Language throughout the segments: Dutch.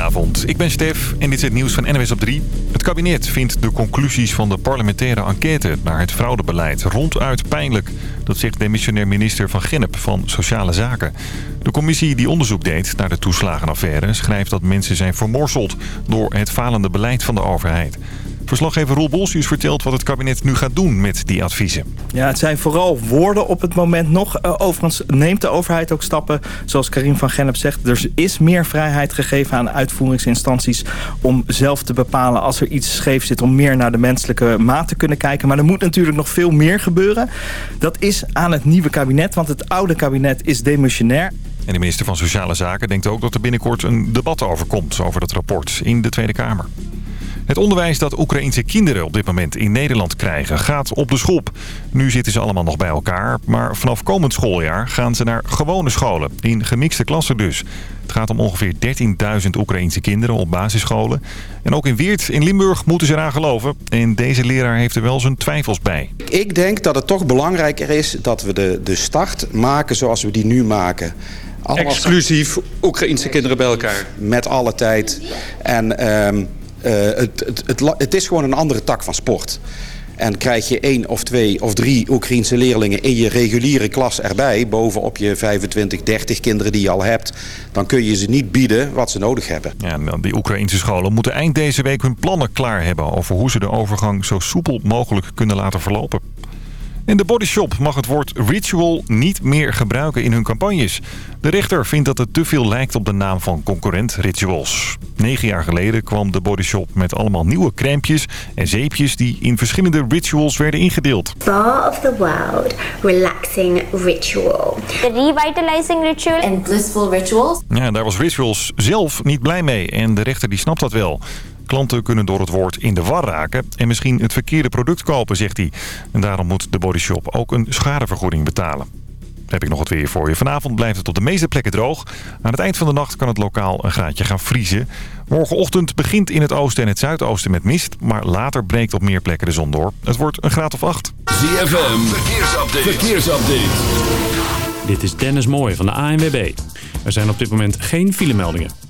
Goedenavond, ik ben Stef en dit is het nieuws van NWS op 3. Het kabinet vindt de conclusies van de parlementaire enquête naar het fraudebeleid ronduit pijnlijk. Dat zegt demissionair minister Van Gennep van Sociale Zaken. De commissie die onderzoek deed naar de toeslagenaffaire schrijft dat mensen zijn vermorseld door het falende beleid van de overheid. Verslaggever Roel Bolsius vertelt wat het kabinet nu gaat doen met die adviezen. Ja, het zijn vooral woorden op het moment nog. Uh, overigens neemt de overheid ook stappen. Zoals Karim van Gennep zegt, er is meer vrijheid gegeven aan uitvoeringsinstanties... om zelf te bepalen als er iets scheef zit... om meer naar de menselijke maat te kunnen kijken. Maar er moet natuurlijk nog veel meer gebeuren. Dat is aan het nieuwe kabinet, want het oude kabinet is demissionair. En de minister van Sociale Zaken denkt ook dat er binnenkort een debat over komt... over dat rapport in de Tweede Kamer. Het onderwijs dat Oekraïnse kinderen op dit moment in Nederland krijgen gaat op de schop. Nu zitten ze allemaal nog bij elkaar, maar vanaf komend schooljaar gaan ze naar gewone scholen. In gemixte klassen dus. Het gaat om ongeveer 13.000 Oekraïnse kinderen op basisscholen. En ook in Weert in Limburg moeten ze eraan geloven. En deze leraar heeft er wel zijn twijfels bij. Ik denk dat het toch belangrijker is dat we de, de start maken zoals we die nu maken. Allemaal Exclusief Oekraïnse kinderen bij elkaar. Met alle tijd. En... Um, uh, het, het, het, het, is gewoon een andere tak van sport. En krijg je één of twee of drie Oekraïense leerlingen in je reguliere klas erbij... bovenop je 25, 30 kinderen die je al hebt... dan kun je ze niet bieden wat ze nodig hebben. Ja, die Oekraïnse scholen moeten eind deze week hun plannen klaar hebben... over hoe ze de overgang zo soepel mogelijk kunnen laten verlopen. En de Bodyshop mag het woord ritual niet meer gebruiken in hun campagnes. De rechter vindt dat het te veel lijkt op de naam van concurrent Rituals. Negen jaar geleden kwam de Bodyshop met allemaal nieuwe crèmpjes en zeepjes... die in verschillende rituals werden ingedeeld. Bar of the World Relaxing Ritual. The Revitalizing Ritual. En Blissful Rituals. Ja, daar was Rituals zelf niet blij mee en de rechter die snapt dat wel. Klanten kunnen door het woord in de war raken en misschien het verkeerde product kopen, zegt hij. En daarom moet de bodyshop ook een schadevergoeding betalen. Heb ik nog wat weer voor je. Vanavond blijft het op de meeste plekken droog. Aan het eind van de nacht kan het lokaal een graadje gaan vriezen. Morgenochtend begint in het oosten en het zuidoosten met mist. Maar later breekt op meer plekken de zon door. Het wordt een graad of acht. ZFM, verkeersupdate. verkeersupdate. Dit is Dennis Mooij van de ANWB. Er zijn op dit moment geen filemeldingen.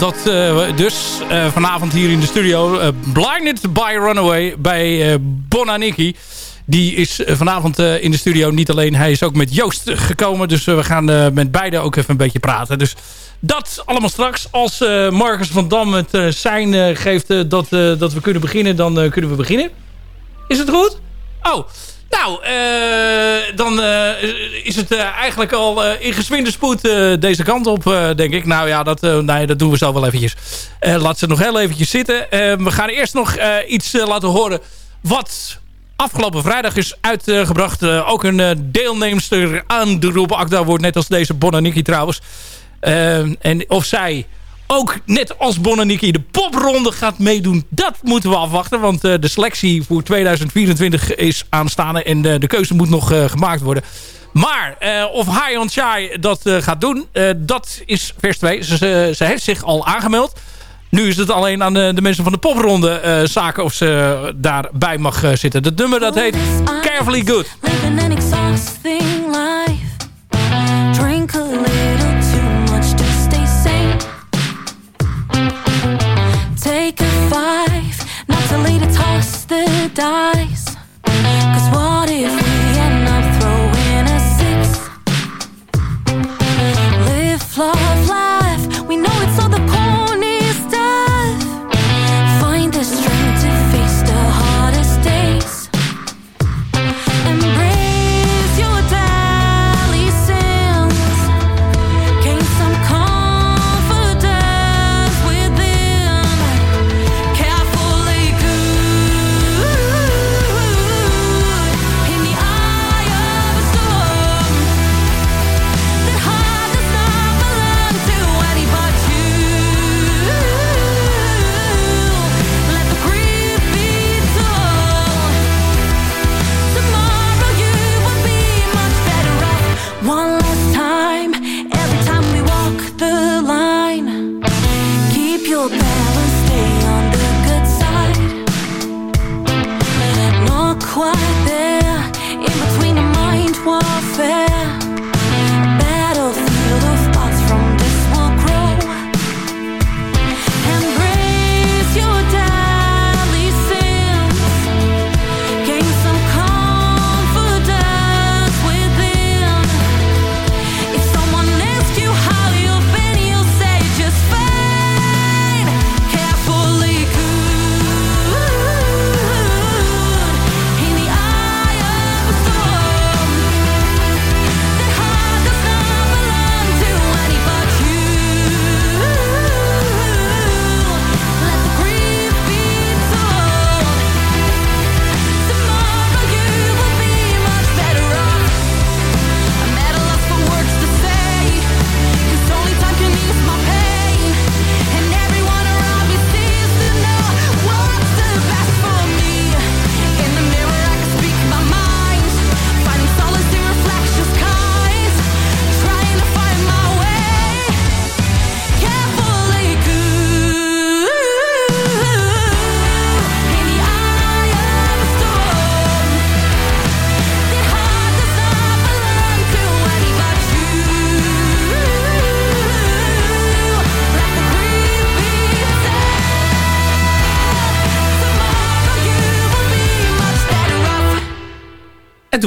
Dat dus vanavond hier in de studio. Blinded by Runaway bij Bonaniki. Die is vanavond in de studio. Niet alleen, hij is ook met Joost gekomen. Dus we gaan met beide ook even een beetje praten. Dus dat allemaal straks. Als Marcus van Dam het zijn geeft dat, dat we kunnen beginnen, dan kunnen we beginnen. Is het goed? Oh, nou, uh, dan uh, is het uh, eigenlijk al in geswinde spoed deze kant op, denk ik. Nou ja, dat, nee, dat doen we zo wel eventjes. laat ze nog heel eventjes zitten. we gaan eerst nog iets laten horen wat afgelopen vrijdag is uitgebracht. ook een deelnemster aan de Roep Akda wordt net als deze Bonaniki trouwens. en of zij ook net als Bonaniki de popronde gaat meedoen. Dat moeten we afwachten. Want uh, de selectie voor 2024 is aanstaande. En uh, de keuze moet nog uh, gemaakt worden. Maar of Hayon Chai dat gaat doen, dat is vers 2. Ze, ze, heeft zich al aangemeld. Nu is het alleen aan de, de mensen van de popronde zaken of ze daarbij mag zitten. Het nummer dat heet Carefully Good. Five, not too late to toss the dice. Cause what if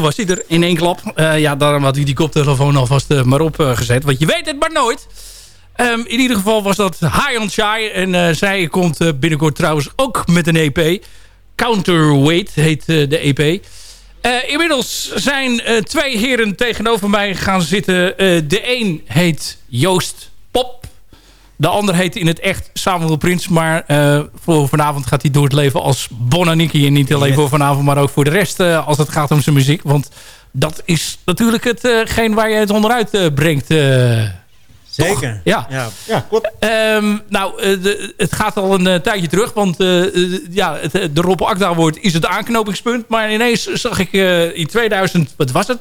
was hij er in één klap. Eh, ja, daarom had hij die koptelefoon alvast uh, maar op uh, gezet. Want je weet het maar nooit. Um, in ieder geval was dat High on Shy. En zij komt binnenkort trouwens ook met een EP. Counterweight heet de EP. inmiddels zijn twee heren tegenover mij gaan zitten. de een heet Joost Pop. De ander heet in het echt Samuel Prins. Maar uh, voor vanavond gaat hij door het leven als Bonaniki. En niet alleen voor vanavond, maar ook voor de rest uh, als het gaat om zijn muziek. Want dat is natuurlijk hetgeen uh, waar je het onderuit brengt. Zeker. Toch? Ja. Ja, ja klopt. Um, nou, de, het gaat al een tijdje terug. Want ja, het, de Rob Akda wordt is het aanknopingspunt. Maar ineens zag ik in 2000, wat was het?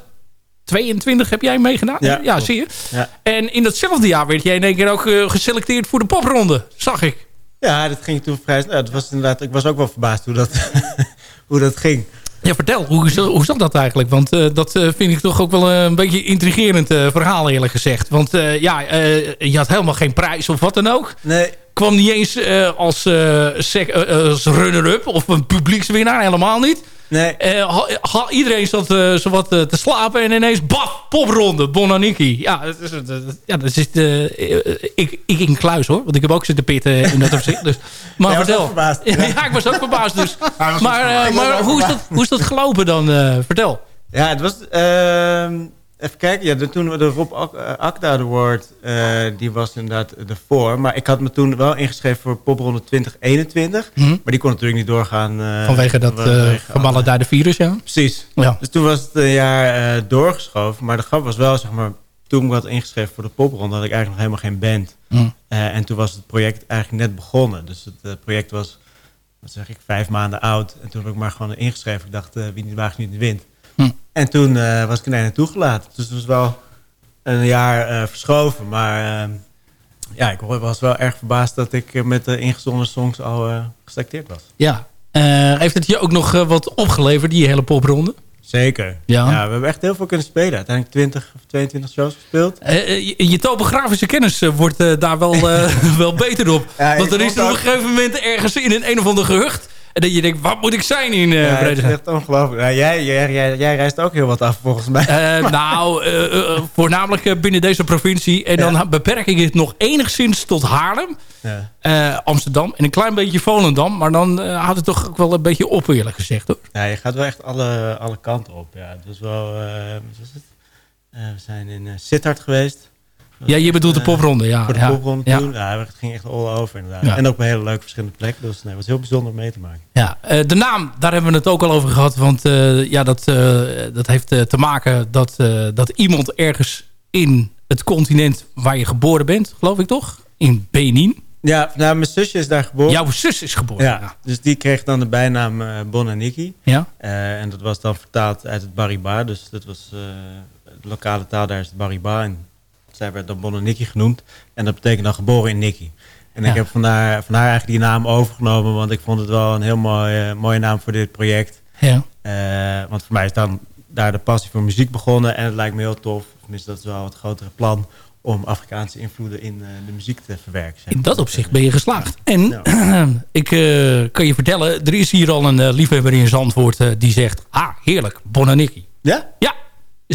22 heb jij meegedaan? Ja, ja zie je. Ja. En in datzelfde jaar werd jij in één keer ook uh, geselecteerd voor de popronde. Zag ik. Ja, dat ging toen vrij... Nou, dat was inderdaad, ik was ook wel verbaasd hoe dat, hoe dat ging. Ja, vertel. Hoe, hoe zat dat eigenlijk? Want eh, dat eh, vind ik toch ook wel een beetje intrigerend eh, verhaal eerlijk gezegd. Want eh, ja, eh, je had helemaal geen prijs of wat dan ook. Nee. Kwam niet eens eh, als, eh, eh, als runner-up of een publiekswinnaar. Helemaal niet. Nee. Eh, iedereen zat uh, zowat eh, te slapen en ineens baf, popronde, Bonaniki. Ja, dat is, het, ja, dat is ik, ik in kluis hoor, want ik heb ook zitten pitten in dat opzicht. Dus, maar was vertel. verbaasd. ja, ik was ook verbaasd. Dus. Maar, hoe, is dat, hoe is dat gelopen dan? vertel. Ja, het was... even kijken. Ja, de, toen we de Rob eh, Akda Award... eh, die was inderdaad ervoor. Maar ik had me toen wel ingeschreven voor popronde 2021. Mhm. Maar die kon natuurlijk niet doorgaan. eh, Vanwege dat uh, vanwege geballenduide virus, ja. Precies. Ja. Dus toen was het een jaar doorgeschoven. Maar de grap was wel, zeg maar... Toen ik had ingeschreven voor de popronde... had ik eigenlijk nog helemaal geen band. Mm. Eh, en toen was het project eigenlijk net begonnen. Dus het project was, wat zeg ik, vijf maanden oud. En toen heb ik maar gewoon ingeschreven. Ik dacht, wie niet waagt, niet wint. En toen eh, was ik er naartoe gelaten. Dus het was wel een jaar eh, verschoven. Maar eh, ja, ik was wel erg verbaasd dat ik eh, met de ingezonden songs al geselecteerd was. Ja. Heeft het je ook nog wat opgeleverd, die hele popronde? Zeker. Ja. ja. we hebben echt heel veel kunnen spelen. Uiteindelijk 20 of 22 shows gespeeld. Uh, je, je, topografische kennis wordt uh, daar wel, wel beter op. Ja, Want er is op een gegeven moment ergens in een een of ander gehucht... En dat je denkt, wat moet ik zijn in uh, ja, Het is echt ongelooflijk. Ja, jij, jij, jij, jij, reist ook heel wat af volgens mij. Uh, nou, uh, voornamelijk binnen deze provincie. En dan ja. beperk ik het nog enigszins tot Haarlem, ja. Amsterdam en een klein beetje Volendam. Maar dan houdt het toch ook wel een beetje op eerlijk gezegd hoor. Ja, je gaat wel echt alle, alle kanten op. Ja, het is wel, wat is het? we zijn in Sittard geweest. Ja, je bedoelt de popronde, ja. Voor de ja. popronde ja. toen. Ja, het ging echt all over inderdaad. Ja. En ook op een hele leuke verschillende plekken. Dus nee, het was heel bijzonder om mee te maken. Ja, uh, de naam, daar hebben we het ook al over gehad. Want uh, ja, dat, dat heeft te maken dat, dat iemand ergens in het continent waar je geboren bent, geloof ik toch? In Benin. Ja, nou, mijn zusje is daar geboren. Jouw zus is geboren, ja. ja. Dus die kreeg dan de bijnaam uh, Bonaniki. Ja. Uh, en dat was dan vertaald uit het Bariba. Dus dat was uh, de lokale taal daar is het Bariba. En zij werd dan Bonaniki genoemd. En dat betekent dan geboren in Nikki. En ja. ik heb van haar, van haar eigenlijk die naam overgenomen. Want ik vond het wel een heel mooie, mooie naam voor dit project. Ja. Uh, want voor mij is dan daar de passie voor muziek begonnen. En het lijkt me heel tof. Tenminste, dat is wel het grotere plan om Afrikaanse invloeden in uh, de muziek te verwerken. Zeg. In dat opzicht ben je geslaagd. En ik uh, kan je vertellen, er is hier al een liefhebber in Zandvoort die zegt... Ah, heerlijk, Bonaniki. Ja? Ja.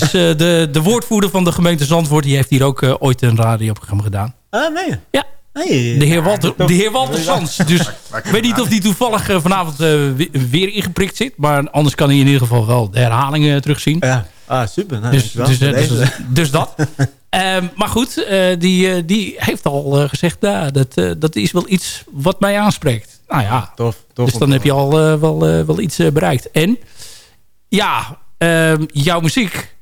Is de, de woordvoerder van de gemeente Zandvoort... die heeft hier ook ooit een radioprogramma gedaan. Ah, nee. Ja. Hey, de heer Walter, de heer Walter Sans. Dus ik weet niet of die toevallig uh, vanavond uh, weer ingeprikt zit. Maar anders kan hij in ieder geval wel de herhalingen uh, terugzien. Ja, ah, super. Nou, dus, dus, dus, dus, dat. um, maar goed, die, die heeft al gezegd... Nou, dat, dat is wel iets wat mij aanspreekt. Nou ja, tof, tof, dus dan heb je al wel, wel iets bereikt. En ja, jouw muziek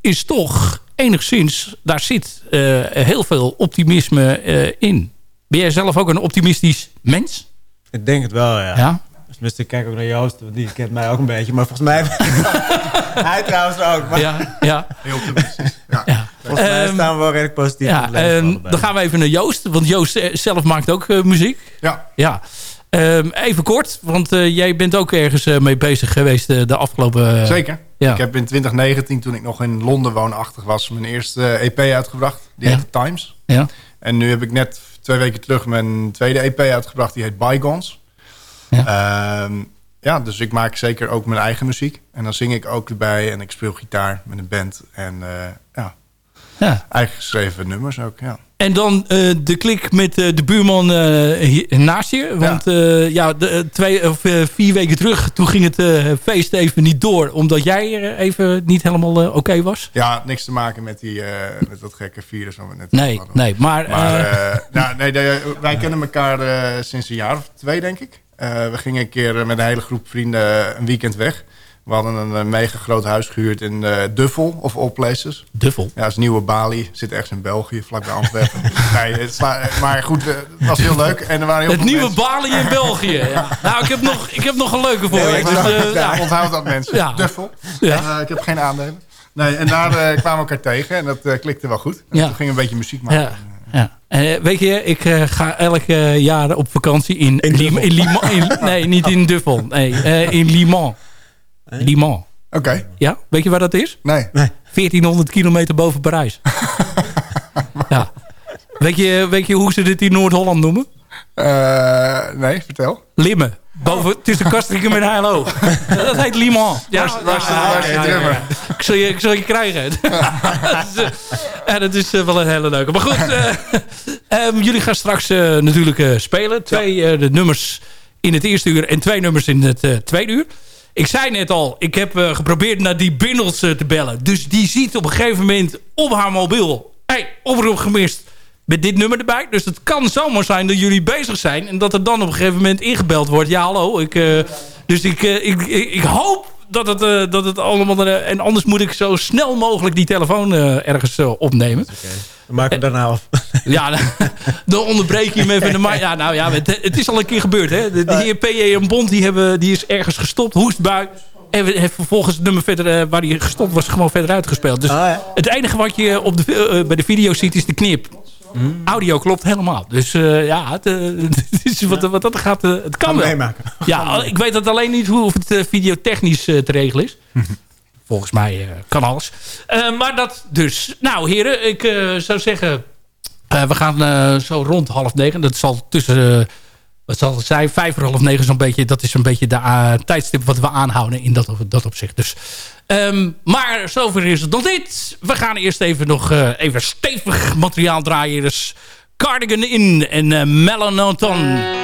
is toch enigszins, daar zit uh, heel veel optimisme uh, in. Ben jij zelf ook een optimistisch mens? Ik denk het wel, ja. ja? Tenminste, ik kijk ook naar Joost, want die kent mij ook een beetje. Maar volgens mij... hij trouwens ook. Maar... Ja, ja. Heel optimistisch. Ja. ja. Volgens mij um, staan we wel redelijk positief. Ja, um, dan gaan we even naar Joost. Want Joost zelf maakt ook uh, muziek. Ja. Ja. Um, even kort, want uh, jij bent ook ergens uh, mee bezig geweest uh, de afgelopen... Zeker. Ja. Ik heb in 2019, toen ik nog in Londen woonachtig was... mijn eerste EP uitgebracht. Die ja. heet Times. Ja. En nu heb ik net twee weken terug mijn tweede EP uitgebracht. Die heet Bygones. Ja. Um, ja, dus ik maak zeker ook mijn eigen muziek. En dan zing ik ook erbij en ik speel gitaar met een band. En ja, ja. eigen geschreven nummers ook, ja. En dan uh, de klik met uh, de buurman uh, hier, naast je. Want ja, ja de, twee of vier weken terug, toen ging het feest even niet door. Omdat jij even niet helemaal oké okay was. Ja, niks te maken met, die, met dat gekke virus. We net nee, nee, maar... maar nou, nee, de, wij kennen elkaar sinds een jaar of twee, denk ik. we gingen een keer met een hele groep vrienden een weekend weg. We hadden een, een mega groot huis gehuurd in uh, Duffel, of all places. Duffel? Ja, dat is nieuwe Bali. Zit ergens in België, vlakbij Antwerpen. nee, het is, maar goed, het was heel leuk. En er waren heel het veel nieuwe mensen. Bali in België. Ja. Nou, ik heb, nog, ik heb nog een leuke voor je. Dus, uh, ja, onthoud dat mensen. Ja. Duffel. Ja. Uh, ik heb geen aandelen. Nee, en daar kwamen we elkaar tegen. En dat klikte wel goed. En ja. toen ging een beetje muziek maken. Ja. Ja. En weet je, ik uh, ga elk uh, jaar op vakantie in, in Liman. In nee, niet in Duffel. Nee, uh, in Liman. Le Mans. Oké. Ja, weet je waar dat is? Nee. 1400 kilometer boven Parijs. ja. Weet je, weet je hoe ze dit in Noord-Holland noemen? Uh, nee, vertel. Limmen. Boven, tussen Castricum en Heilo. dat heet Le Mans. Ja, waar, ja, ja, ja, Ik, zal je, ik zal je krijgen. dus, uh, dat is uh, wel een hele leuke. Maar goed, um, jullie gaan straks natuurlijk spelen. Twee de nummers in het eerste uur en twee nummers in het tweede uur. Ik zei net al, ik heb geprobeerd naar die Bindels te bellen. Dus die ziet op een gegeven moment op haar mobiel... hey, oproep gemist met dit nummer erbij. Dus het kan zomaar zijn dat jullie bezig zijn... en dat er dan op een gegeven moment ingebeld wordt. Ja, hallo. Ik, uh, dus ik, ik, ik, hoop dat het, uh, dat het allemaal... en anders moet ik zo snel mogelijk die telefoon ergens opnemen. Okay. Maken we daarna af. Ja, dan onderbreek je hem even. De ja, nou ja, het, het, is al een keer gebeurd. Hè? De, de heer P.J. en Bond die hebben, die is ergens gestopt. Hoestbui. En heeft vervolgens het nummer verder, waar hij gestopt was, gewoon verder uitgespeeld. Dus ah, ja. het enige wat je op de, bij de video ziet is de knip. Mm. Audio klopt helemaal. Dus uh, ja, het, het is wat, wat, dat gaat, het kan wel. Meemaken. Ja, ik weet het alleen niet hoe of het videotechnisch te regelen is. Volgens mij kan alles. maar dat dus. Nou heren, ik zou zeggen... we gaan zo rond half negen. Dat zal tussen wat zal het zijn? Vijf voor half negen zo'n beetje. Dat is een beetje de uh, tijdstip wat we aanhouden in dat, dat opzicht. Dus, um, maar zover is het nog dit. We gaan eerst even nog uh, even stevig materiaal draaien. Dus Cardigan In en uh.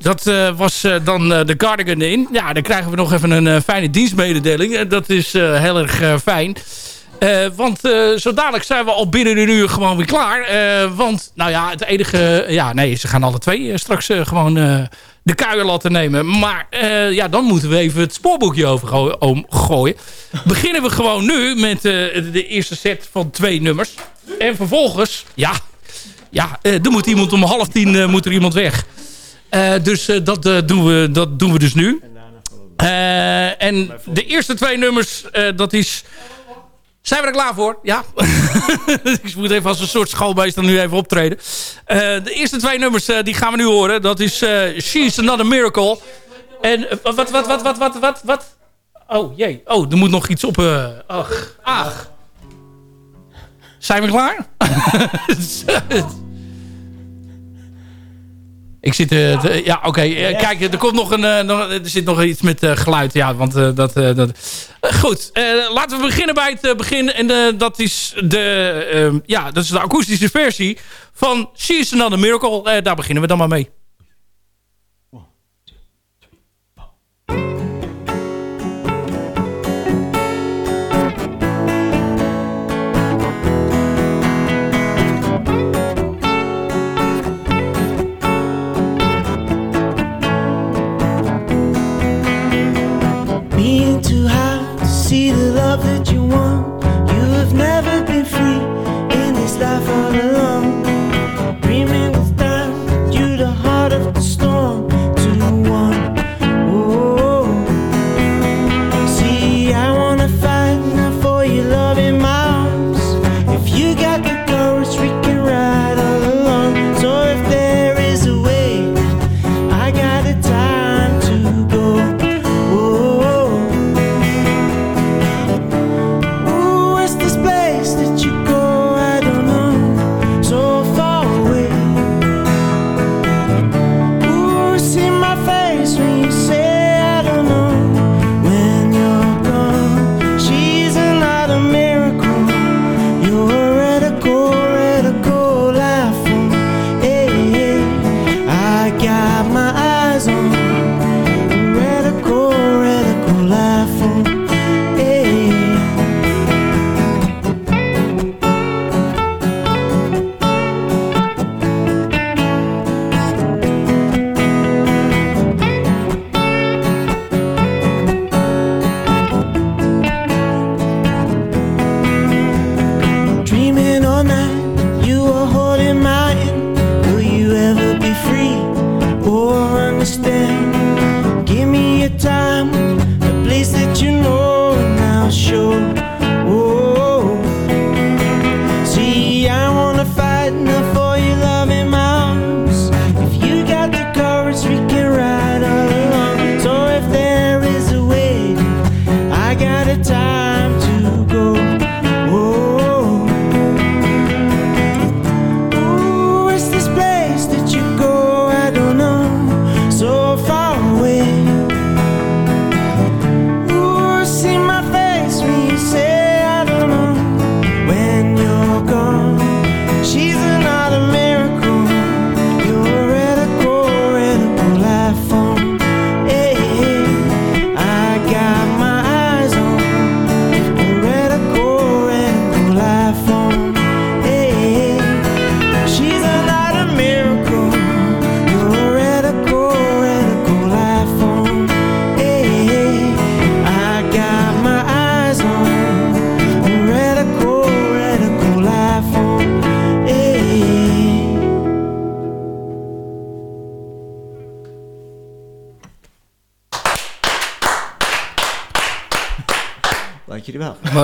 Dat uh, was uh, dan uh, de Cardigan in. Ja, dan krijgen we nog even een fijne dienstmededeling. dat is heel erg fijn. want zo dadelijk zijn we al binnen een uur gewoon weer klaar. want, nou ja, het enige... Ja, nee, ze gaan alle twee straks gewoon de kuier laten nemen. Maar ja, dan moeten we even het spoorboekje over gooien. Beginnen we gewoon nu met de eerste set van twee nummers. En vervolgens, ja... Ja, er moet iemand om half tien moet er iemand weg. Uh, dus uh, dat, uh, doen we, dat doen we dus nu. en de eerste twee nummers, dat is... Zijn we er klaar voor? Ja. ik moet even als een soort schoolmeester nu even optreden. de eerste twee nummers, die gaan we nu horen. Dat is She's Another Miracle. En wat, wat, wat, wat, wat, wat, wat? Oh, jee. Oh, er moet nog iets op... ach, ach. Zijn we klaar? Ik zit... Uh, te, ja, oké. Okay. Uh, kijk, er komt nog een... Uh, nog, er zit nog iets met geluid. Ja, want dat... dat goed. laten we beginnen bij het begin. En dat is de... ja, dat is de akoestische versie van She's Another Miracle. daar beginnen we dan maar mee.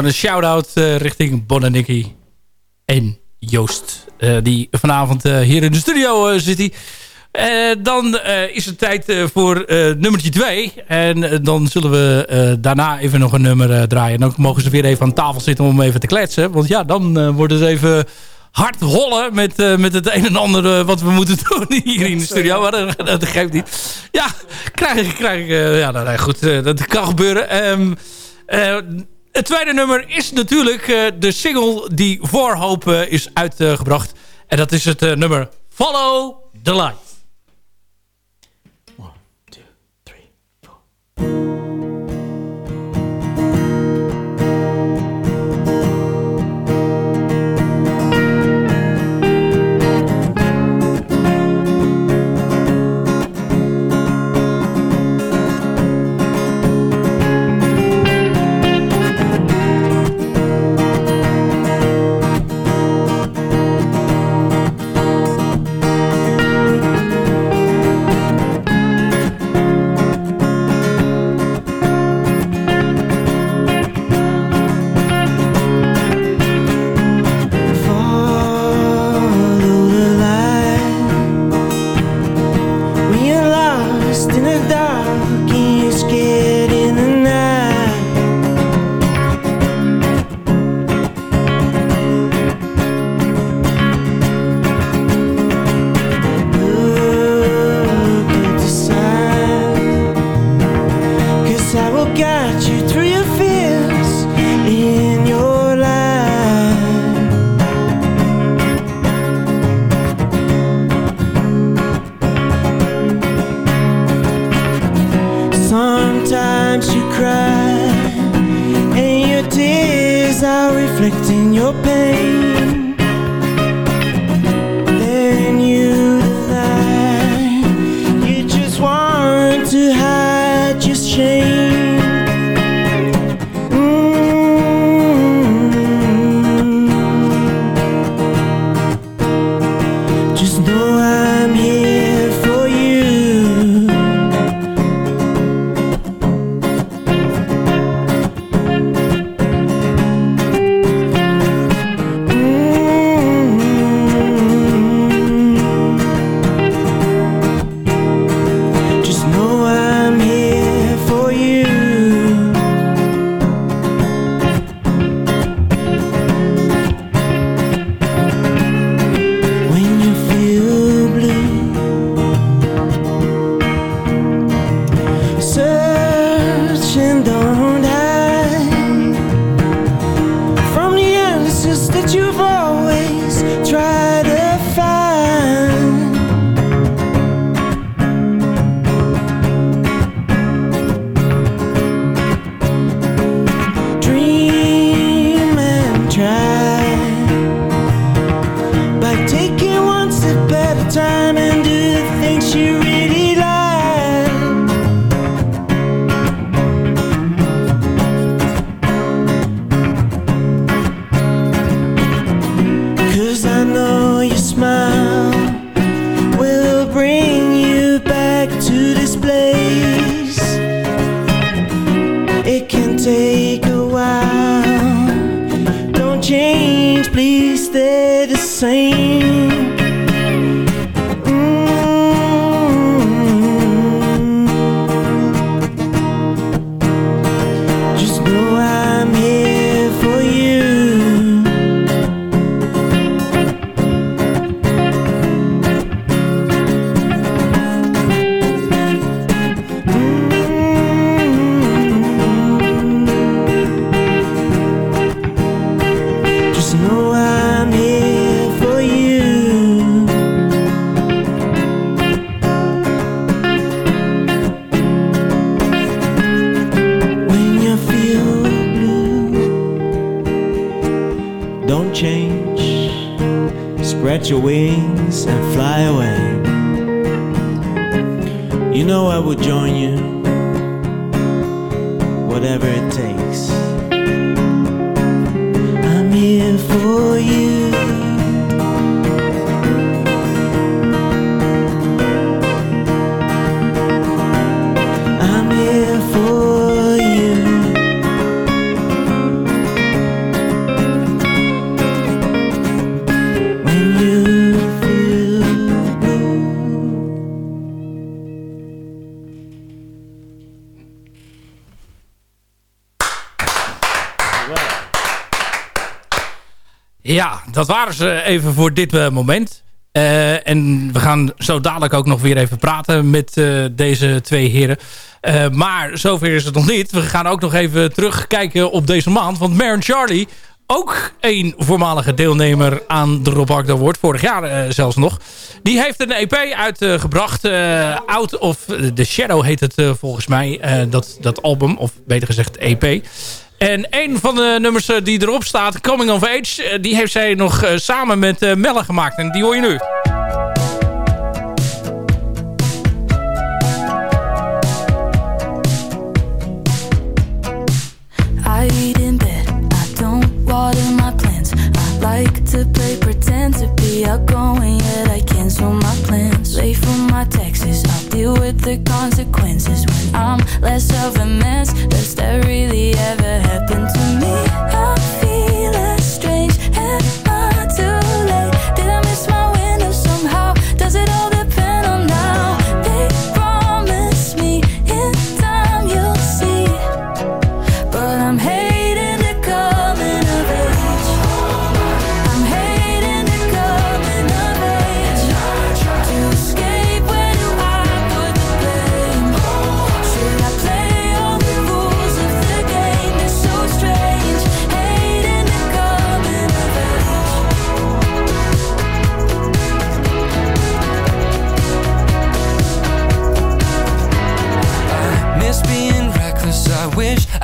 Een shout-out eh, richting Bon en en Joost. eh, die vanavond eh, hier in de studio zit. dan is het tijd voor nummertje 2. En dan zullen we daarna even nog een nummer draaien. Dan mogen ze weer even aan tafel zitten om even te kletsen. Want ja, dan wordt het even hard hollen met, met het een en ander wat we moeten doen hier in de studio. Maar dat, dat geeft niet. Ja, krijg ik... Krijg, ik, ja, nou, goed, dat kan gebeuren. Eh, het tweede nummer is natuurlijk eh, de single die voor Hoop eh, is uitgebracht. en dat is het eh, nummer Follow the Light. Ja, dat waren ze even voor dit eh, moment. Eh, en we gaan zo dadelijk ook nog weer even praten met eh, deze twee heren. Maar zover is het nog niet. We gaan ook nog even terugkijken op deze maand. Want Maren Charlie, ook een voormalige deelnemer aan de Rob Agda Award. Vorig jaar zelfs nog. Die heeft een EP uitgebracht. Out of the Shadow heet het volgens mij. dat, dat album, of beter gezegd EP. En een van de nummers eh, die erop staat, Coming of Age... eh, die heeft zij nog eh, samen met Melle gemaakt. En die hoor je nu. I eat in bed, I don't water my plants. I like to play pretend to outgoing, yet I cancel my plans. Late for my taxes, I'll deal with the consequences when I'm less of a mess. Does that really ever happen to me? I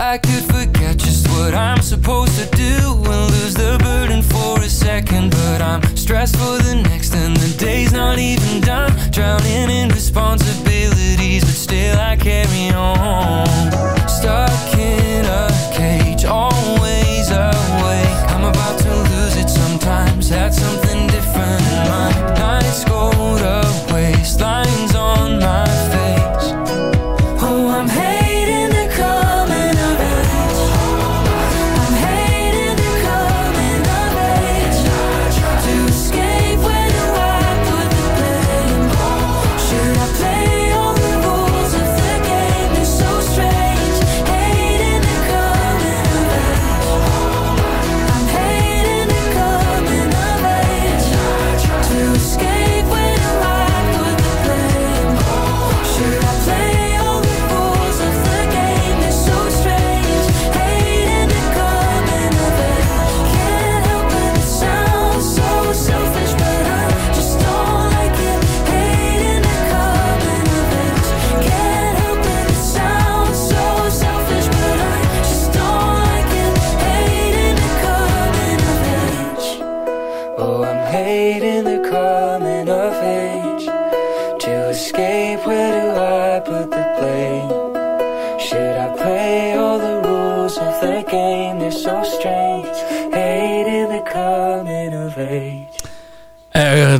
I could forget just what I'm supposed to do and lose the burden for a second. But I'm stressed for the next, and the day's not even done. Drowning in responsibilities,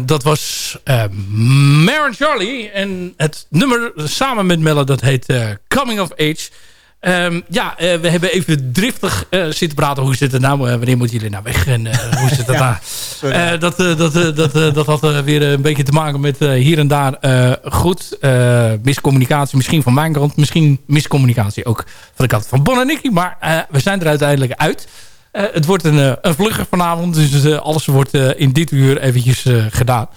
dat was uh, Maren Charlie. En het nummer samen met Melle, dat heet eh, Coming of Age. Ehm, ja, eh, we hebben even driftig zitten praten. Hoe zit het nou? Wanneer moeten jullie nou weg? En hoe zit het Ja, nou? dat, dat, dat, dat had weer een beetje te maken met hier en daar goed. miscommunicatie misschien van mijn kant. Misschien miscommunicatie ook van de kant van Bon en Nicky. Maar we zijn er uiteindelijk uit. Eh, het wordt een, eh, een vlugger vanavond. Dus eh, alles wordt in dit uur eventjes gedaan.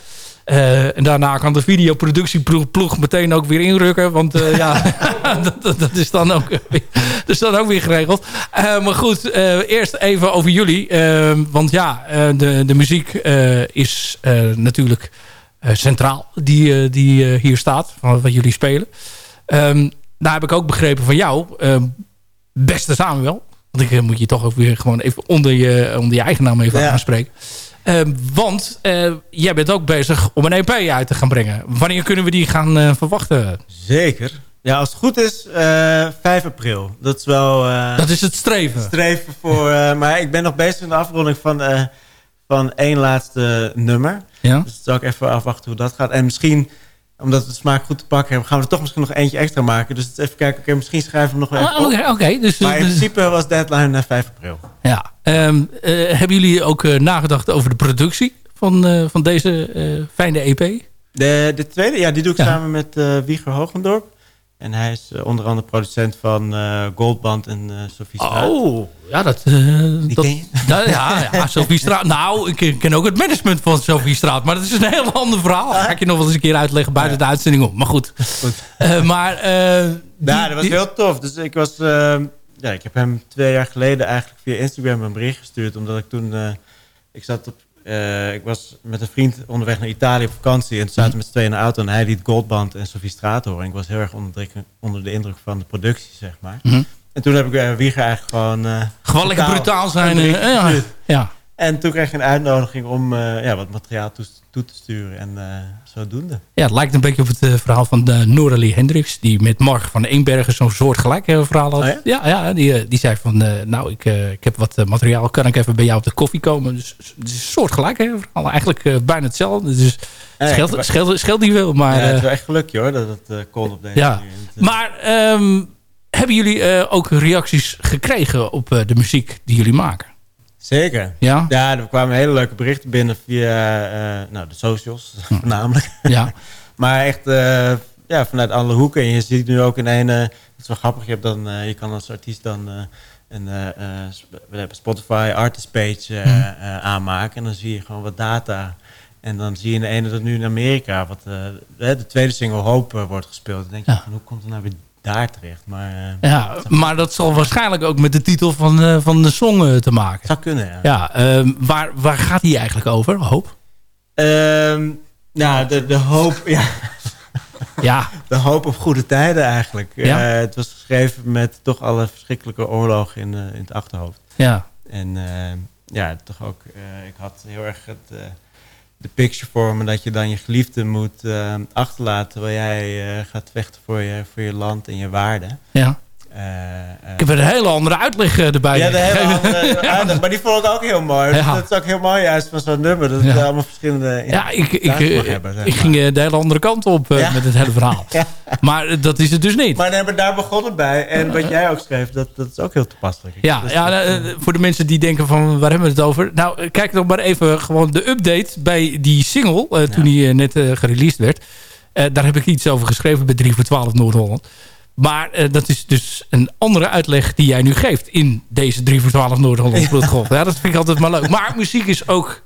En daarna kan de videoproductieploeg ploeg meteen ook weer inrukken. Want ja, dat, dat, dat is, dan ook, weer- dat is dan ook weer geregeld. Maar goed, eerst even over jullie. Want ja, de, de muziek is natuurlijk centraal. Die, die hier staat, van wat jullie spelen. Ehm daar heb ik ook begrepen van jou. beste Samuel. Want ik eh, moet je toch ook weer gewoon even onder je, onder je eigen naam even Ja. aanspreken. Ehm, want eh, jij bent ook bezig om een EP uit te gaan brengen. Wanneer kunnen we die gaan eh, verwachten? Zeker. Ja, als het goed is, eh 5 april. Dat is wel... Dat is het streven. Streven voor... maar ik ben nog bezig met de afronding van, van één laatste nummer. Ja. Dus zal ik even afwachten hoe dat gaat. En misschien, omdat we de smaak goed te pakken hebben... gaan we er toch misschien nog eentje extra maken. Dus even kijken, oké, misschien schrijven we hem nog wel even Oh, Oké, dus, maar in dus- principe was deadline eh, 5 april. Ja. Ehm, eh, hebben jullie ook eh, nagedacht over de productie van, eh, van deze fijne EP? De, de tweede, ja, die doe ik Ja. samen met Wieger Hogendorp. En hij is eh, onder andere producent van eh, Goldband en eh Sophie Straat. Oh, ja, dat... dat? Ja, Sophie Straat. Nou, ik ken- ook het management van Sophie Straat. Maar dat is een heel ander verhaal. Dat ga ik je nog wel eens een keer uitleggen buiten de uitzending om. Maar goed. Eh, maar... die- Ja, dat was die- heel tof. Dus ik was... ja, ik heb hem twee jaar geleden eigenlijk via Instagram een bericht gestuurd. Omdat ik toen... ik zat op... eh, ik was met een vriend onderweg naar Italië op vakantie. En toen zaten we met z'n tweeën in de auto. En hij liet Goldband en Sophie Straat horen. En ik was heel erg onder de, indruk- onder de indruk van de productie, zeg maar. Mhm. En toen heb ik uh, Wieger eigenlijk gewoon... eh, Gewoon lekker brutaal zijn, eh, ja. Ja. En toen kreeg ik een uitnodiging om eh, ja, wat materiaal toe, toe te sturen. En eh, zodoende. Ja, het lijkt een beetje op het eh, verhaal van uh, Noralie Hendricks. Die met Marg van Eenbergen zo'n soort gelijk eh, verhaal had. Oh ja? ja? ja, die, die zei van... nou, ik, ik heb wat materiaal. Kan ik even bij jou op de koffie komen? Dus het is een soort gelijk hè, verhaal. Eigenlijk bijna hetzelfde. Dus scheelt, scheelt, scheelt niet veel. Maar, ja, het is wel echt gelukje hoor, dat het kon op deze ja. manier. Maar ehm, hebben jullie ook reacties gekregen op de muziek die jullie maken? Zeker. Ja? Ja, er kwamen hele leuke berichten binnen via eh, nou, de socials, voornamelijk. Ja. maar echt eh, ja, vanuit alle hoeken. En je ziet nu ook in een... eh, het is wel grappig, je, hebt dan, eh, je kan als artiest dan eh, een eh, eh, sp- we hebben Spotify artist page eh, eh, aanmaken. En dan zie je gewoon wat data. En dan zie je in de ene dat nu in Amerika... Wat, eh, de tweede single Hope eh, wordt gespeeld. Dan denk je, Ja. hoe komt het nou weer daar terecht? Maar, eh, Ja, maar dat zal waarschijnlijk ook met de titel van, eh, van de song eh, te maken. Zou kunnen, ja. Ja, ehm, waar, waar gaat die eigenlijk over, Hoop? Ehm, nou, de, de hoop... Ja. Ja. De hoop op goede tijden eigenlijk. Ja? Het was geschreven met toch alle verschrikkelijke oorlogen in, in het achterhoofd. Ja. En eh, ja, toch ook, ik had heel erg het, de picture voor me dat je dan je geliefde moet eh, achterlaten terwijl jij eh, gaat vechten voor je, voor je land en je waarden. Ja. Eh, eh, Ik heb een hele andere uitleg eh, erbij. ja, de hele andere uitleg, maar die vond ik ook heel mooi. Ja. Dat is ook heel mooi juist van zo'n nummer. Dat het Ja. allemaal verschillende Ja, ik, ik, hebben, zeg ik ging de hele andere kant op Ja. met het hele verhaal. Maar dat is het dus niet. Maar nee, daar begon het bij. En wat jij ook schreef, dat, dat is ook heel toepasselijk. Ja, Dus ja dat, voor de mensen die denken van waar hebben we het over? Nou, kijk nog maar even gewoon de update bij die single toen die net gereleased werd. Daar heb ik iets over geschreven bij 3 voor 12 Noord-Holland. Maar eh, dat is dus een andere uitleg die jij nu geeft in deze 3 voor 12 Noord-Holland Bloedgolf. Ja, dat vind ik altijd maar leuk. Maar muziek is ook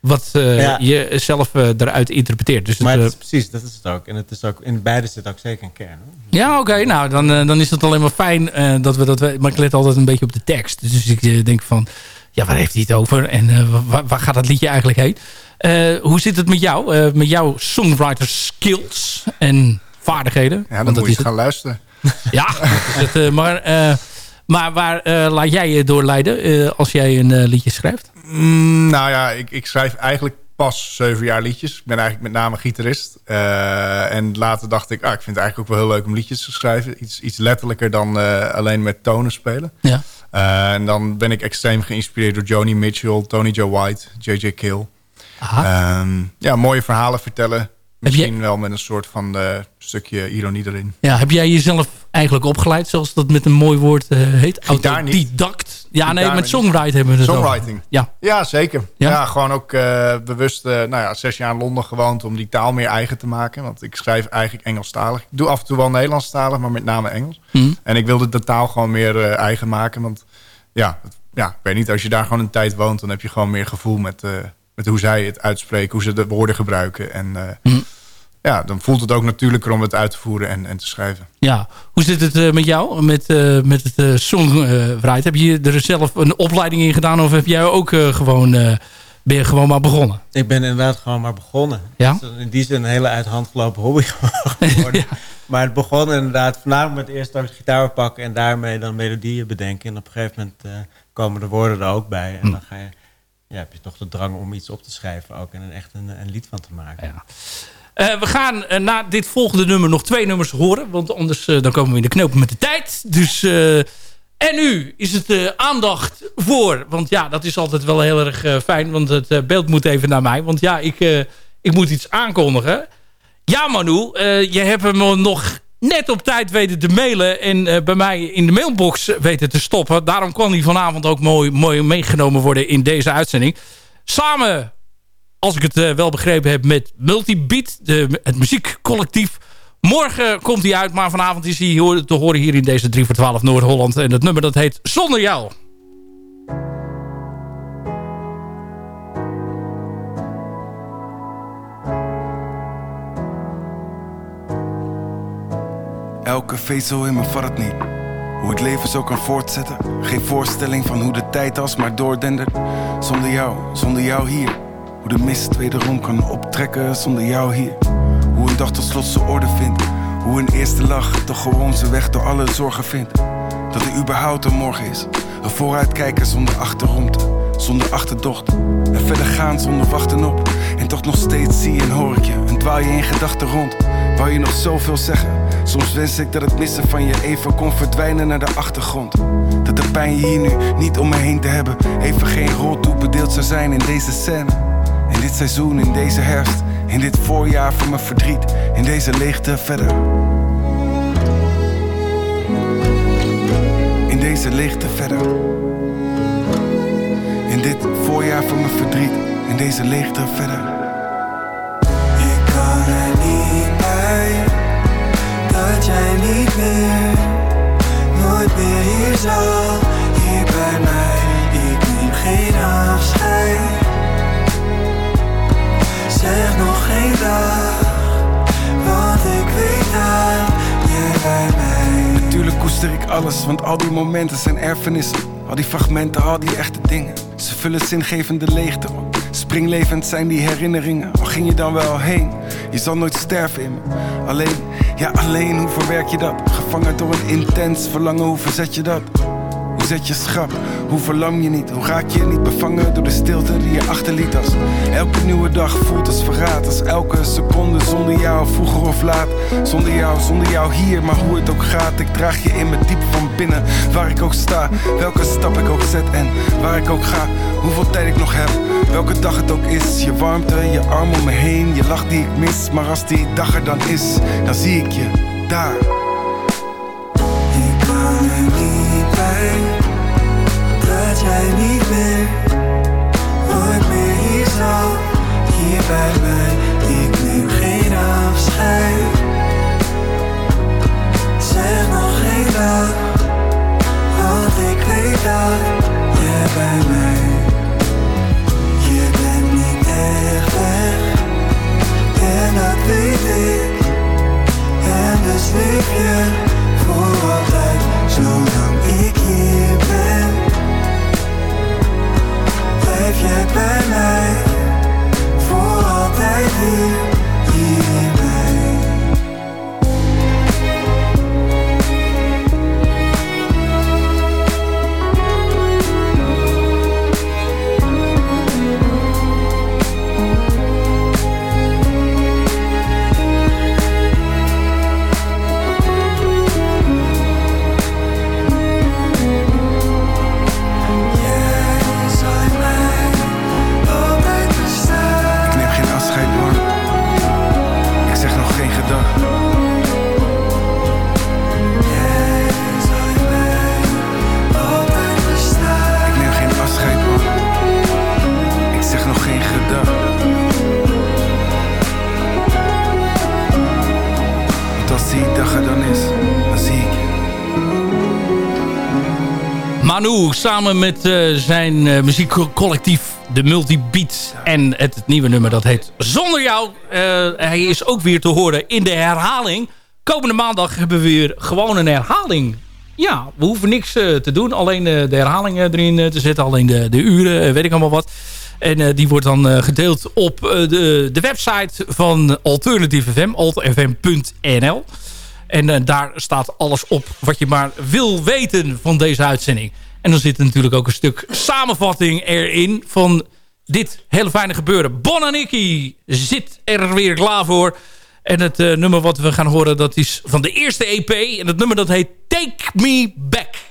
wat eh, Ja. je zelf eh, eruit interpreteert. Dus maar het, het is precies, dat is het ook. En het is ook, in beide zit ook zeker een kern. Ja, oké. nou, dan, dan is het alleen maar fijn dat we dat... we- Maar ik let altijd een beetje op de tekst. Dus ik denk van... Ja, waar heeft hij het over? En waar, waar gaat dat liedje eigenlijk heen? Hoe zit het met jou? Met jouw songwriter skills en vaardigheden? Ja, dan Want dat moet je is gaan luisteren. Ja, dat is het, eh, maar, eh, maar waar eh, laat jij je door leiden als jij een liedje schrijft? Mm, nou ja, ik, ik schrijf eigenlijk pas zeven jaar liedjes. Ik ben eigenlijk met name gitarist. En later dacht ik, ah, ik vind het eigenlijk ook wel heel leuk om liedjes te schrijven. Iets, iets letterlijker dan alleen met tonen spelen. Ja. En dan ben ik extreem geïnspireerd door Joni Mitchell, Tony Joe White, J.J. Kill. Ehm, ja, mooie verhalen vertellen. Misschien wel met een soort van eh, stukje ironie erin. Ja, heb jij jezelf eigenlijk opgeleid, zoals dat met een mooi woord eh, heet? Autodidact? Ja, nee, met songwriting hebben we het over. Songwriting. Ja. Ja, zeker. Ja? Ja, gewoon ook eh, bewust nou ja, zes jaar in Londen gewoond om die taal meer eigen te maken. Want ik schrijf eigenlijk Engelstalig. Ik doe af en toe wel Nederlandstalig, maar met name Engels. Mhm. En ik wilde de taal gewoon meer eigen maken. Want ja, ja, ik weet niet, als je daar gewoon een tijd woont... dan heb je gewoon meer gevoel met, met hoe zij het uitspreken, hoe ze de woorden gebruiken. En eh, Mhm. ja, dan voelt het ook natuurlijker om het uit te voeren en, en te schrijven. Ja, hoe zit het eh, met jou, met, eh, met het eh songwrite? heb je er zelf een opleiding in gedaan of heb jij ook gewoon, eh, ben je gewoon maar begonnen? Ik ben inderdaad gewoon maar begonnen. Ja? Is in die zin een hele uit hand gelopen hobby geworden. Maar het begon inderdaad voornamelijk met eerst ook de gitaar pakken... en daarmee dan melodieën bedenken. En op een gegeven moment eh, komen de woorden er ook bij. En Hm. dan ga je, ja, heb je toch de drang om iets op te schrijven ook... en echt een, een lied van te maken. Eh, we gaan eh, na dit volgende nummer nog twee nummers horen. Want anders eh, dan komen we in de knopen met de tijd. Dus, en nu is het aandacht voor. Want ja, dat is altijd wel heel erg fijn. Want het beeld moet even naar mij. Want ja, ik, ik moet iets aankondigen. Ja Manu, je hebt hem nog net op tijd weten te mailen... en eh, bij mij in de mailbox weten te stoppen. Daarom kon hij vanavond ook mooi, mooi meegenomen worden in deze uitzending. Samen als ik het eh, wel begrepen heb, met Multibeat, het muziekcollectief. Morgen komt hij uit, maar vanavond is hij te horen hier in deze 3 voor 12 Noord-Holland. En het nummer dat heet Zonder Jou. Elke vezel in me vat het niet. Hoe het leven zo kan voortzetten. Geen voorstelling van hoe de tijd als maar doordendert. Zonder jou, zonder jou hier. Hoe de mist wederom kan optrekken zonder jou hier. Hoe een dag tot slot zijn orde vindt. Hoe een eerste lach toch gewoon zijn weg door alle zorgen vindt. Dat er überhaupt een morgen is. Een vooruitkijken zonder achteromte, zonder achterdocht. En verder gaan zonder wachten op. En toch nog steeds zie en hoor ik je. En dwaal je in gedachten rond. Wou je nog zoveel zeggen? Soms wens ik dat het missen van je even kon verdwijnen naar de achtergrond. Dat de pijn hier nu niet om me heen te hebben. Even geen rol toebedeeld zou zijn in deze scène. In dit seizoen, in deze herfst. In dit voorjaar van mijn verdriet. In deze leegte verder. In deze leegte verder. In dit voorjaar van mijn verdriet. In deze leegte verder. Jij niet meer, nooit meer hier zal. Hier bij mij, ik neem geen afscheid. Zeg nog geen dag, want ik weet dat jij bij mij. Natuurlijk koester ik alles, want al die momenten zijn erfenissen. Al die fragmenten, al die echte dingen. Ze vullen zingevende leegte, want Springlevend zijn die herinneringen, al ging je dan wel heen. Je zal nooit sterven in me. Alleen, ja alleen, hoe verwerk je dat? Gevangen door een intens verlangen, hoe verzet je dat? Zet je schrap? Hoe verlam je niet? Hoe raak je niet bevangen door de stilte die je achterliet als? Elke nieuwe dag voelt als verraad Als elke seconde zonder jou, vroeger of laat. Zonder jou, zonder jou hier, maar hoe het ook gaat Ik draag je in me diep van binnen, waar ik ook sta Welke stap ik ook zet en waar ik ook ga. Hoeveel tijd ik nog heb, welke dag het ook is. Je warmte, je arm om me heen, je lach die ik mis. Maar als die dag er dan is, dan zie ik je daar jij niet meer, nooit meer hier zal, hier bij mij. Ik neem geen afscheid. Zeg nog geen dag, want ik weet dat jij bij mij. Je bent niet echt weg, en dat weet ik. En dus leef je voor altijd, zolang ik hier ben. Blijf jij bij mij, voor altijd hier, Samen met eh, zijn eh, muziekcollectief de Multibeat. En het, nieuwe nummer dat heet Zonder Jou. Eh, hij is ook weer te horen in de herhaling. Komende maandag hebben we weer gewoon een herhaling. Ja, we hoeven niks te doen. Alleen de herhaling eh, erin te zetten. Alleen de, de uren, weet ik allemaal wat. En die wordt dan gedeeld op de, de website van Alternative FM. altfm.nl En daar staat alles op wat je maar wil weten van deze uitzending. En dan zit er natuurlijk ook een stuk samenvatting erin van dit hele fijne gebeuren. Bonaniki zit er weer klaar voor. En het eh, nummer wat we gaan horen, dat is van de eerste EP. En het nummer dat heet Take Me Back.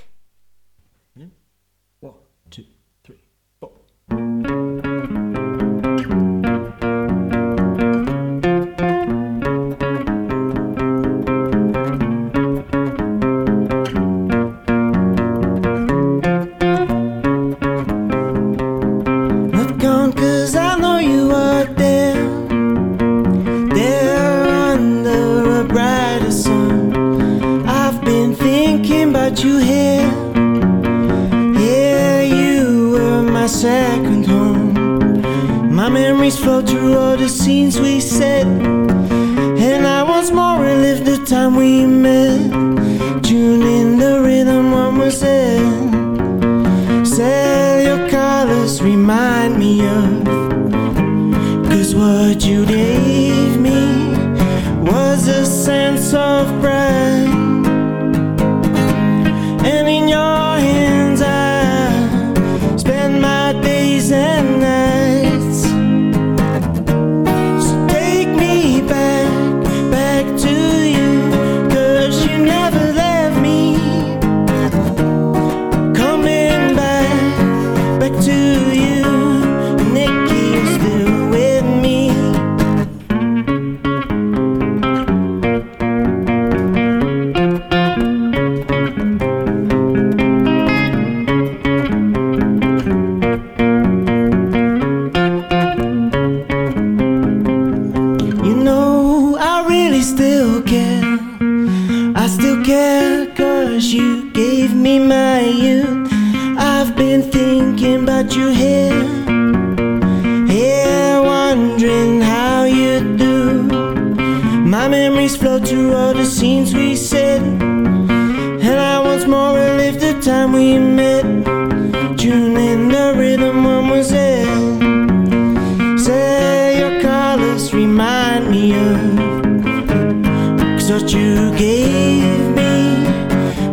What you gave me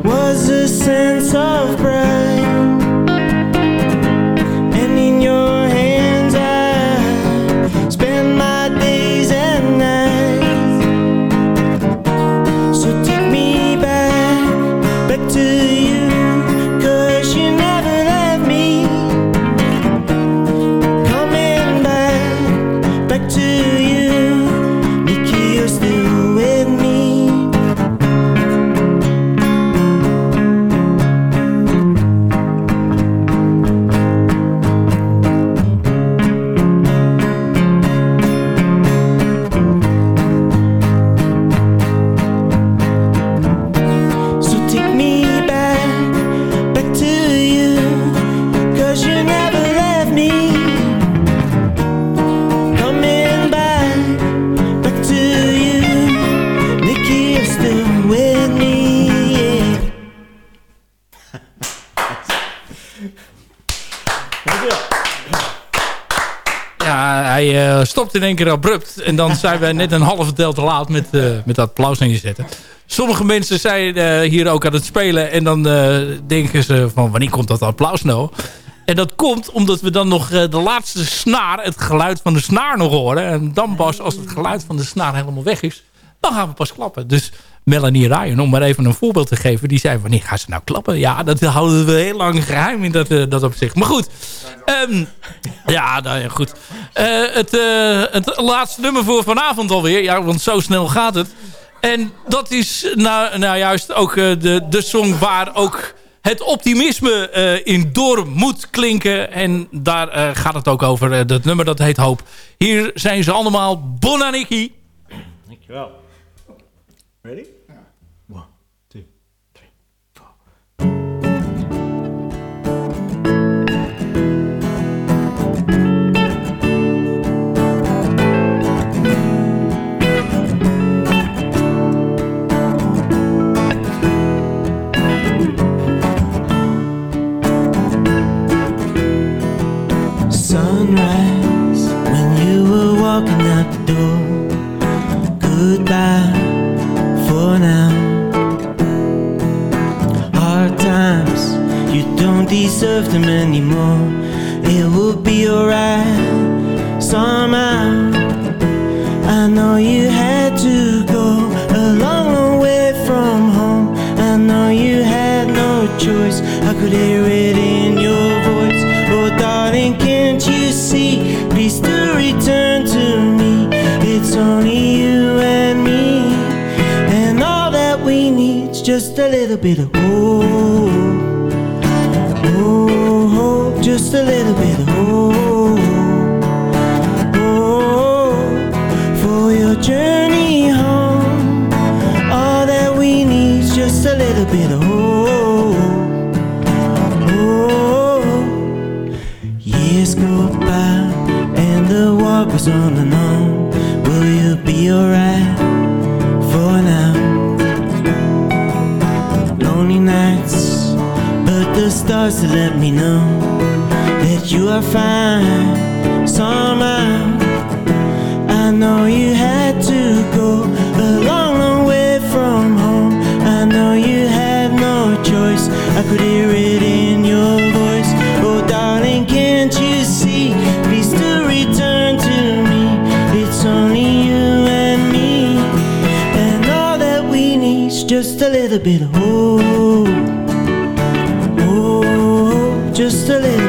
was a sense of pride. In één keer abrupt. En dan zijn wij net een halve tel te laat met, eh, met dat applaus inzetten. Sommige mensen zijn eh, hier ook aan het spelen. En dan eh, denken ze van wanneer komt dat applaus nou? En dat komt omdat we dan nog de laatste snaar, het geluid van de snaar nog horen. En dan pas als het geluid van de snaar helemaal weg is, dan gaan we pas klappen. Dus Melanie Ryan, om maar even een voorbeeld te geven, die zei wanneer gaan ze nou klappen? Ja, dat houden we heel lang geheim in dat, eh, dat opzicht. Maar goed, ehm, ja, nou ja, goed. Eh, het, eh, het laatste nummer voor vanavond alweer, ja, want zo snel gaat het. En dat is nou, nou juist ook de, de song waar ook het optimisme in door moet klinken. En daar gaat het ook over. dat nummer dat heet Hoop. Hier zijn ze allemaal Bonaniki. Dankjewel. Ready? Door. Goodbye for now. Hard times, you don't deserve them anymore. It will be alright somehow. I know you had to go a long, long way from home. I know you had no choice. I could hear it just a little bit of hope. Oh, just a little bit of hope. Oh, for your journey home. All that we need's just a little bit of hope. Oh, years go by and the walk goes on and on. Will you be alright stars to let me know that you are fine somehow. I know you had to go a long, long way from home. I know you had no choice. I could hear it in your voice. Oh, darling, can't you see? Please do return to me. It's only you and me. And all that we need's just a little bit of hope. Just a little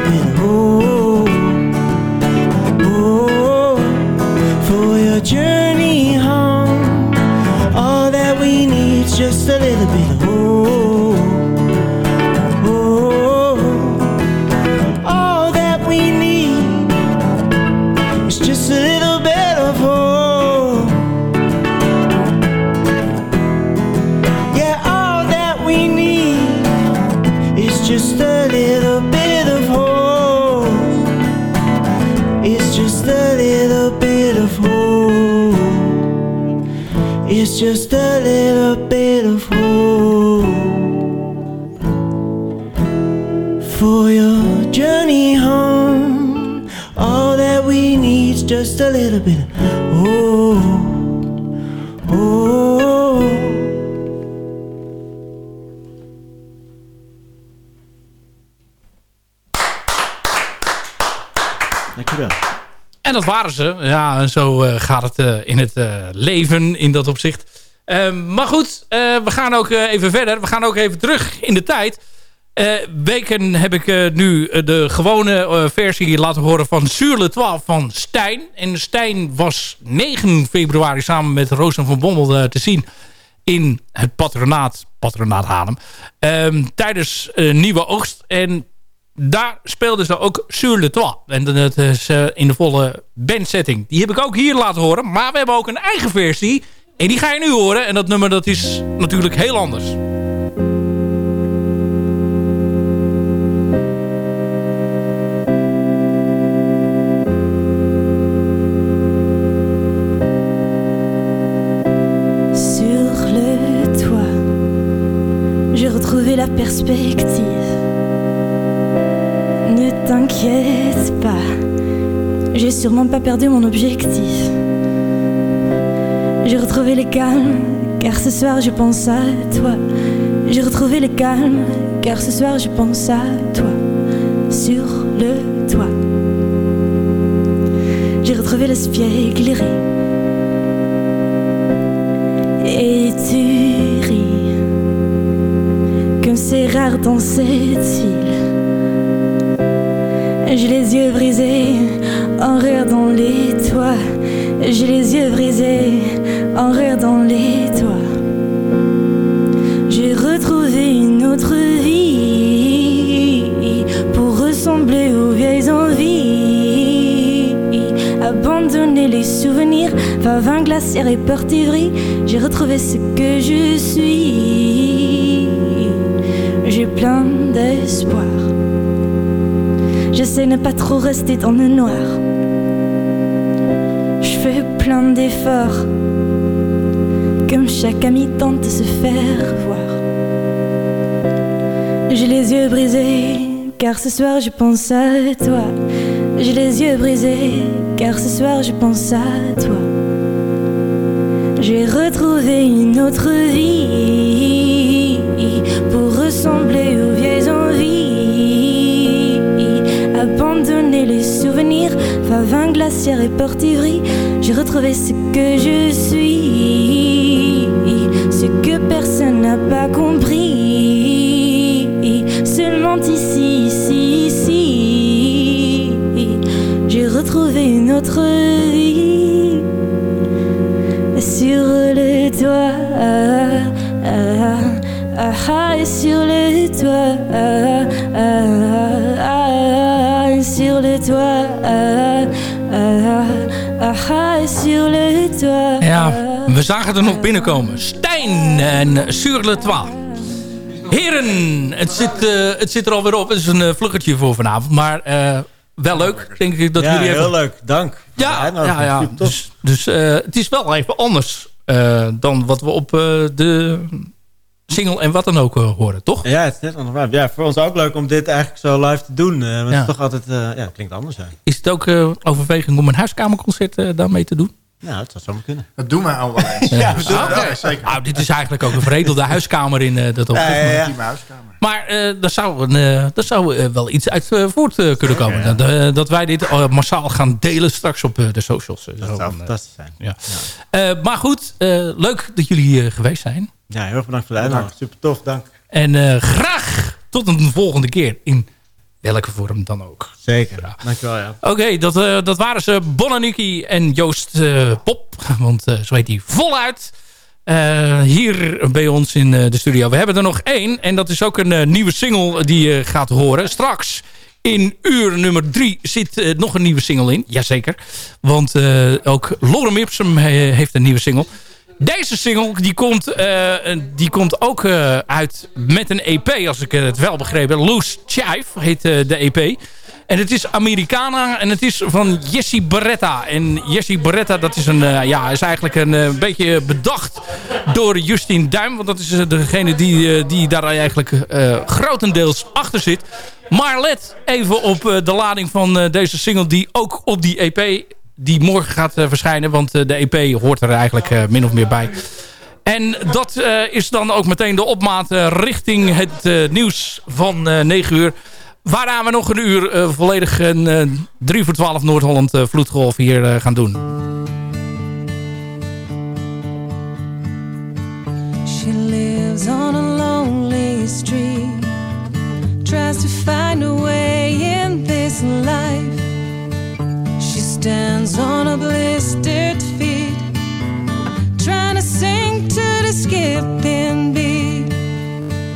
Ja, en zo eh, gaat het eh, in het eh, leven in dat opzicht. Ehm, maar goed, we gaan ook even verder. We gaan ook even terug in de tijd. Weken heb ik nu de gewone versie laten horen van Sur le Toit van Stijn. En Stijn was 9 februari samen met Roos van Bommel te zien in het patronaat, patronaat. Ehm, tijdens Nieuwe Oogst. En daar speelden ze ook Sur le Toit. En dat is eh, in de volle bandsetting. Die heb ik ook hier laten horen. Maar we hebben ook een eigen versie. En die ga je nu horen. En dat nummer dat is natuurlijk heel anders. Sûrement pas perdu mon objectif. J'ai retrouvé le calme, car ce soir je pense à toi. J'ai retrouvé le calme, car ce soir je pense à toi. Sur le toit, j'ai retrouvé l'espiègle éclairé. Et tu ris, comme c'est rare dans cette île. J'ai les yeux brisés en regardant les toits. J'ai les yeux brisés en regardant les toits. J'ai retrouvé une autre vie pour ressembler aux vieilles envies. Abandonner les souvenirs, vin glaciaire et peur. J'ai retrouvé ce que je suis. J'ai plein d'espoir. J'essaie de ne pas trop rester dans le noir. Je fais plein d'efforts. Comme chaque ami tente de se faire voir. J'ai les yeux brisés, car ce soir je pense à toi. J'ai les yeux brisés, car ce soir je pense à toi. J'ai retrouvé une autre vie J'ai retrouvé ce que je suis, ce que personne n'a pas compris. Seulement ici, ici, ici, j'ai retrouvé une autre zagen er nog binnenkomen. Stijn en Sur le. Heren, het zit, eh, het zit er alweer op. Het is een uh, vluggertje voor vanavond. Maar uh, wel leuk, denk ik. Dat ja, jullie heel even... leuk. Dank. Ja, ja, ja. Dus, dus uh, het is wel even anders dan wat we op de single en wat dan ook horen, toch? Ja, het is net anders. Ja, voor ons ook leuk om dit eigenlijk zo live te doen. Uh, ja. Het is toch altijd, ja, het klinkt anders. Hè. Is het ook overweging om een huiskamerconcert daarmee te doen? Ja, dat zou zo kunnen. Dat doen wij al wel eens. ja, we doen ah, zeker. Nou, dit is eigenlijk ook een veredelde huiskamer in uh, dat opzicht. Ja, ja, ja. Maar uh, daar zou, uh, daar zou wel iets uit voort kunnen komen. Dat, dat, wij dit massaal gaan delen straks op de socials. Dat zo, zou fantastisch zijn. Ja. maar goed, leuk dat jullie hier geweest zijn. Ja, heel erg bedankt voor de uitnodiging. Super tof, dank. En graag tot een volgende keer in welke vorm dan ook. Zeker, ja. dankjewel. Ja. Oké, okay, dat, uh, dat waren ze Bonaniki en Joost uh, Pop. Want uh, zo heet hij voluit. hier bij ons in de studio. We hebben er nog één. En dat is ook een nieuwe single die je gaat horen. Straks in uur nummer drie zit nog een nieuwe single in. Jazeker. Want ook Lorem Ipsum heeft een nieuwe single. Deze single die komt, uh, die komt ook uh, uit met een EP, als ik het wel begrepen. Loose Chive heet uh, de EP. En het is Americana en het is van Jessie Barretta. En Jessie Barretta, dat is, een, ja, is eigenlijk een beetje bedacht door Justine Duim. Want dat is degene die, die daar eigenlijk grotendeels achter zit. Maar let even op de lading van deze single die ook op die EP die morgen gaat uh, verschijnen. Want uh, de EP hoort er eigenlijk uh, min of meer bij. En dat is dan ook meteen de opmaat richting het nieuws van 9 uur. waarna we nog een uur volledig een uh, 3 voor 12 Noord-Holland vloedgolf hier gaan doen. She lives on a lonely street Tries to find a way in this life Stands on a blistered feet Trying to sing to the skipping beat.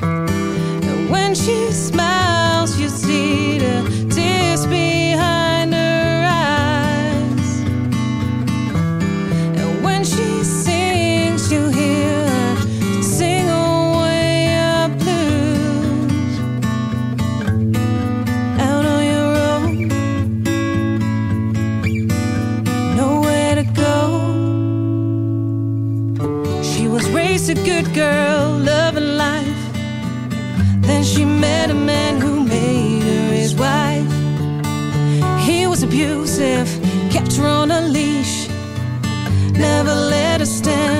And when she smiles a good girl, loving life then she met a man who made her his wife. He was abusive, kept her on a leash, never let her stand